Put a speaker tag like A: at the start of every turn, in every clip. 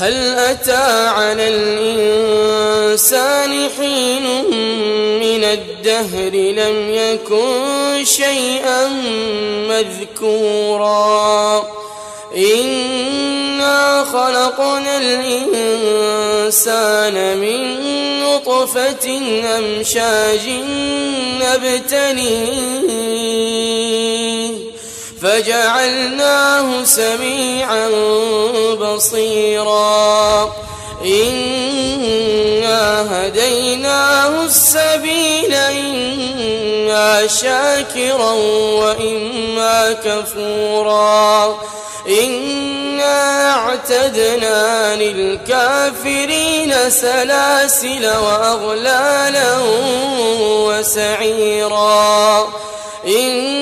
A: هل أتى على الإنسان حين من الدهر لم يكن شيئا مذكورا؟ إنا خلقنا الإنسان من نطفة أمشاج نبتليه. فجعلناه سميعا بصيرا. إنا هديناه السبيل إما شاكرا وإما كفورا. إنا أعتدنا للكافرين سلاسل وأغلالا وسعيرا. إن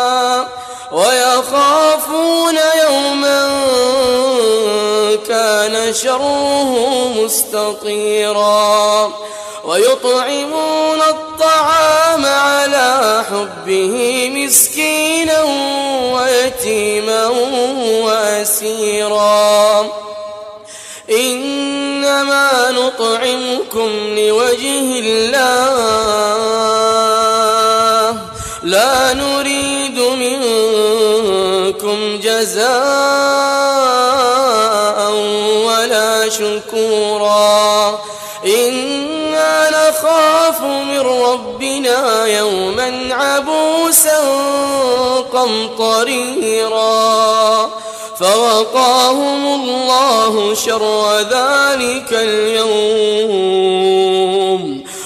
A: ويخافون يوما كان شره مستطيرا ويطعمون الطعام على حبه مسكينا ويتيما وأسيرا. إنما نطعمكم لوجه الله. لا نريد منكم جزاء ولا شكورا. إنا نخاف من ربنا يوما عبوسا قمطريرا. فوقاهم الله شر ذلك اليوم.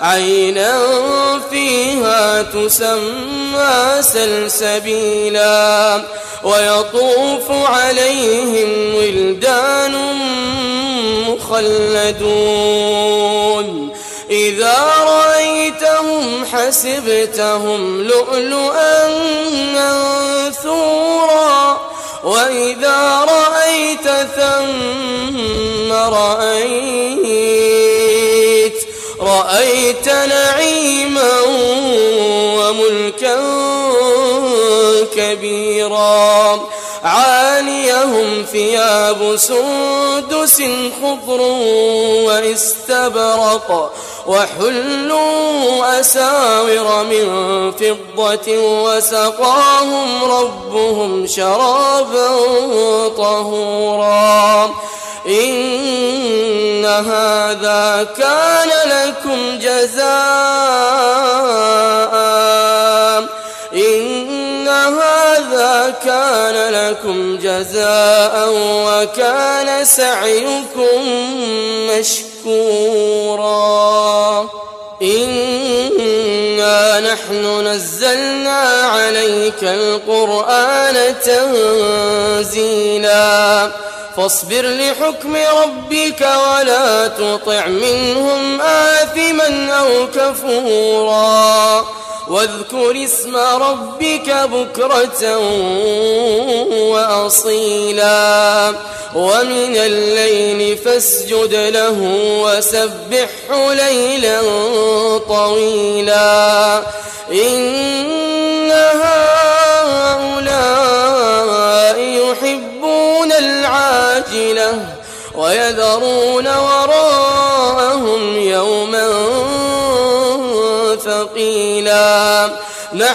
A: عينا فيها تسمى سلسبيلا ويطوف عليهم ولدان مخلدون. إذا رأيتهم حسبتهم لؤلؤا منثورا. وإذا رأيت ثم رأيت رأيت نعيما وملكا كبيرا. عاليهم ثياب سندس خضر واستبرق وحلوا أساور من فضة وسقاهم ربهم شرابا طهورا. إن هذا كان لكم جزاء. إن هذا كان لكم جزاء وكان سعيكم مشكورا. إنا نحن نزلنا عليك القرآن تنزيلا. فاصبر لحكم ربك ولا تطع منهم آثما أو كفورا. واذكر اسم ربك بكرة وأصيلا. ومن الليل فاسجد له وسبحه ليلا طويلا. إن هؤلاء يحبون العاجلة ويذرون وراءهم